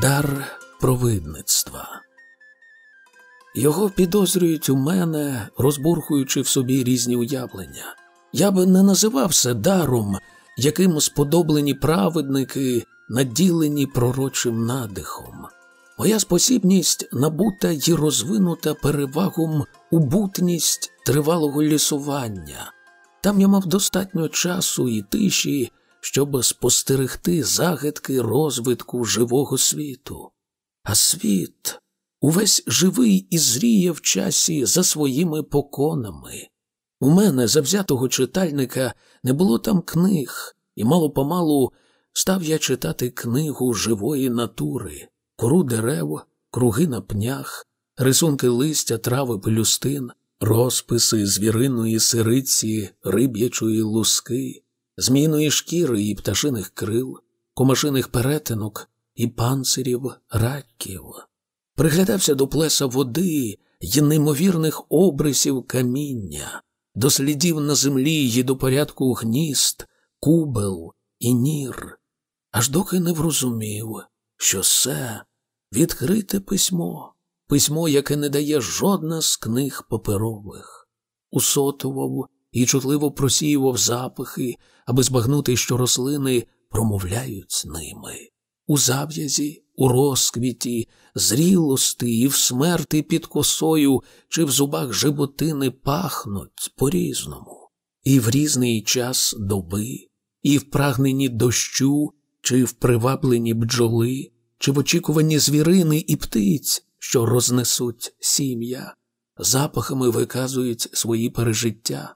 Дар провидництва. Його підозрюють у мене, розбурхуючи в собі різні уявлення. Я би не називав це даром, яким сподоблені праведники, наділені пророчим надихом. Моя спосібність набута й розвинута перевагом у бутність тривалого лісування. Там я мав достатньо часу і тиші, щоб спостерегти загадки розвитку живого світу. А світ увесь живий і зріє в часі за своїми поконами. У мене, завзятого читальника, не було там книг, і мало помалу став я читати книгу живої натури, кору дерев, круги на пнях, рисунки листя, трави пелюстин, розписи звіриної сириці, риб'ячої луски, змійної шкіри і пташиних крил, комашиних перетинок і панцирів раків. Приглядався до плеса води й неймовірних обрисів каміння, до слідів на землі й до порядку гнізд, кубел і нір, аж доки не врозумів, що це відкрите письмо, письмо, яке не дає жодна з книг паперових, усотував і чутливо просіював запахи, аби збагнути, що рослини промовляють з ними. У зав'язі, у розквіті, зрілости і в смерти під косою чи в зубах животини пахнуть по-різному, і в різний час доби, і в прагненні дощу, чи в привабленні бджоли, чи в очікуванні звірини і птиць, що рознесуть сім'я, запахами виказують свої пережиття.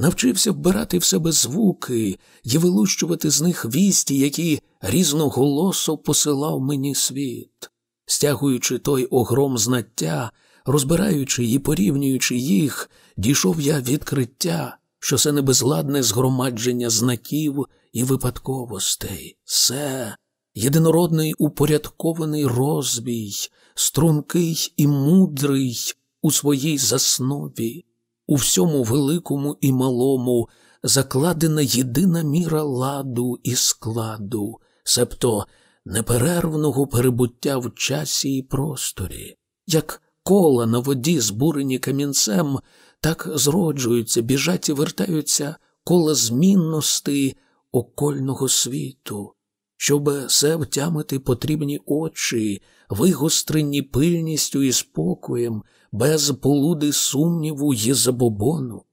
Навчився вбирати в себе звуки і вилущувати з них вісті, які різноголосо посилав мені світ, стягуючи той огром знаття, розбираючи і порівнюючи їх, дійшов я відкриття, що це не безладне згромадження знаків і випадковостей, це єдинородний упорядкований розбій, стрункий і мудрий у своїй заснові, у всьому великому і малому закладена єдина міра ладу і складу, себто неперервного перебуття в часі і просторі, як кола на воді, збурені камінцем, так зроджуються, біжать і вертаються кола змінності окольного світу. Щоб все втямити потрібні очі, вигострені пильністю і спокоєм, без полуди сумніву й забобону.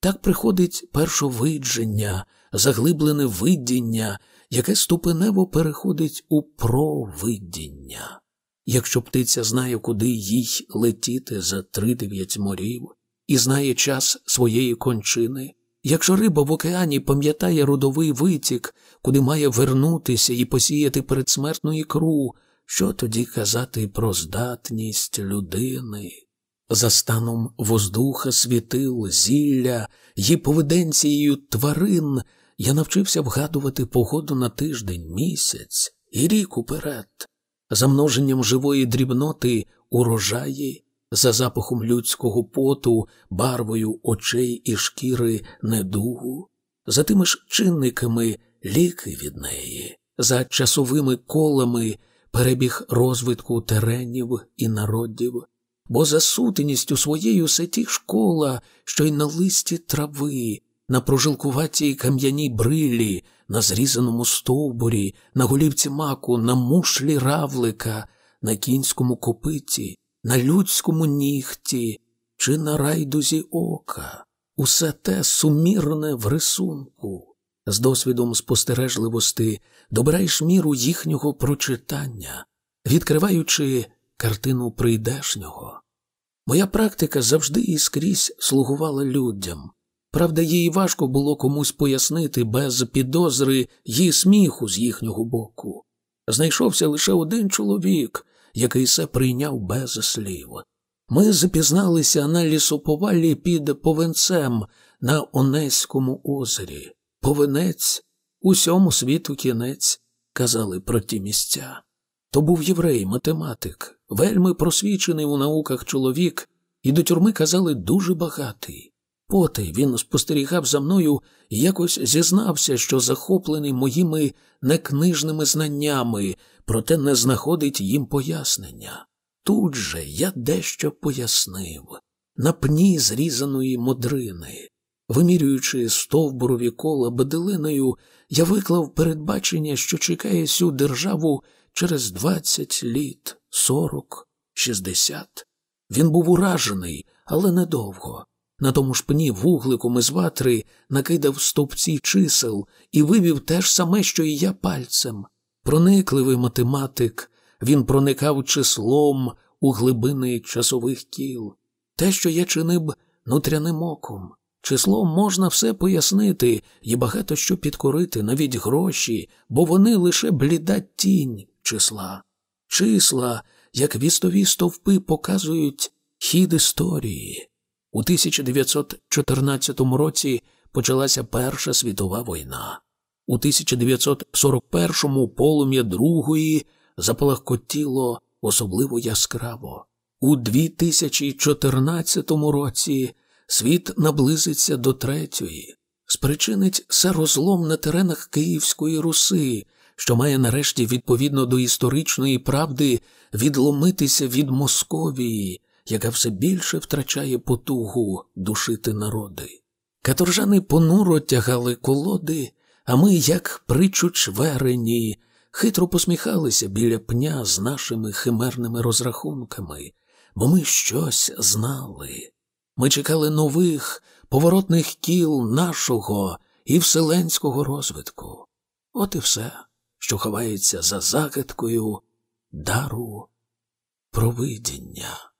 Так приходить першовидження, заглиблене видіння, яке ступенево переходить у провидіння. Якщо птиця знає, куди їй летіти за три дев'ять морів, і знає час своєї кончини, якщо риба в океані пам'ятає родовий витік, куди має вернутися і посіяти передсмертну ікру, що тоді казати про здатність людини? За станом воздуха, світил, зілля і поведенцією тварин я навчився вгадувати погоду на тиждень, місяць і рік уперед, за множенням живої дрібноти урожаї, за запахом людського поту, барвою очей і шкіри недугу, за тими ж чинниками ліки від неї, за часовими колами перебіг розвитку теренів і народів бо за сутеністю своєю це ті школа, що й на листі трави, на прожилкуватій кам'яній брилі, на зрізаному стовбурі, на голівці маку, на мушлі равлика, на кінському копиті, на людському нігті чи на райдузі ока, усе те сумірне в рисунку. З досвідом спостережливості добираєш міру їхнього прочитання, відкриваючи картину прийдешнього. Моя практика завжди і скрізь слугувала людям. Правда, їй важко було комусь пояснити без підозри її сміху з їхнього боку. Знайшовся лише один чоловік, який все прийняв без слів. Ми запізналися на лісоповалі під повенцем на Онеському озері. Повенець усьому світу кінець, казали про ті місця. То був єврей, математик, вельми просвічений у науках чоловік, і до тюрми казали дуже багатий. Поти він спостерігав за мною і якось зізнався, що захоплений моїми некнижними знаннями, проте не знаходить їм пояснення. Тут же я дещо пояснив на пні зрізаної модрини. Вимірюючи стовбурові кола беделиною, я виклав передбачення, що чекає сю державу через двадцять літ, сорок, шістдесят. Він був уражений, але недовго. На тому ж пні вугликом із ватри накидав стовпці чисел і вивів те ж саме, що і я пальцем. Проникливий математик, він проникав числом у глибини часових кіл. Те, що я чинив нутряним оком. Числом можна все пояснити і багато що підкорити, навіть гроші, бо вони лише бліда тінь числа. Числа, як вістові стовпи, показують хід історії. У 1914 році почалася Перша світова війна. У 1941-му полум'я Другої запалахкотіло особливо яскраво. У 2014 році світ наблизиться до третьої, спричинить це розлом на теренах Київської Руси, що має нарешті відповідно до історичної правди відломитися від Московії, яка все більше втрачає потугу душити народи. Каторжани понуро тягали колоди, а ми, як причуч верені, хитро посміхалися біля пня з нашими химерними розрахунками, бо ми щось знали. Ми чекали нових поворотних кіл нашого і вселенського розвитку. От і все, що ховається за загадкою дару провидіння.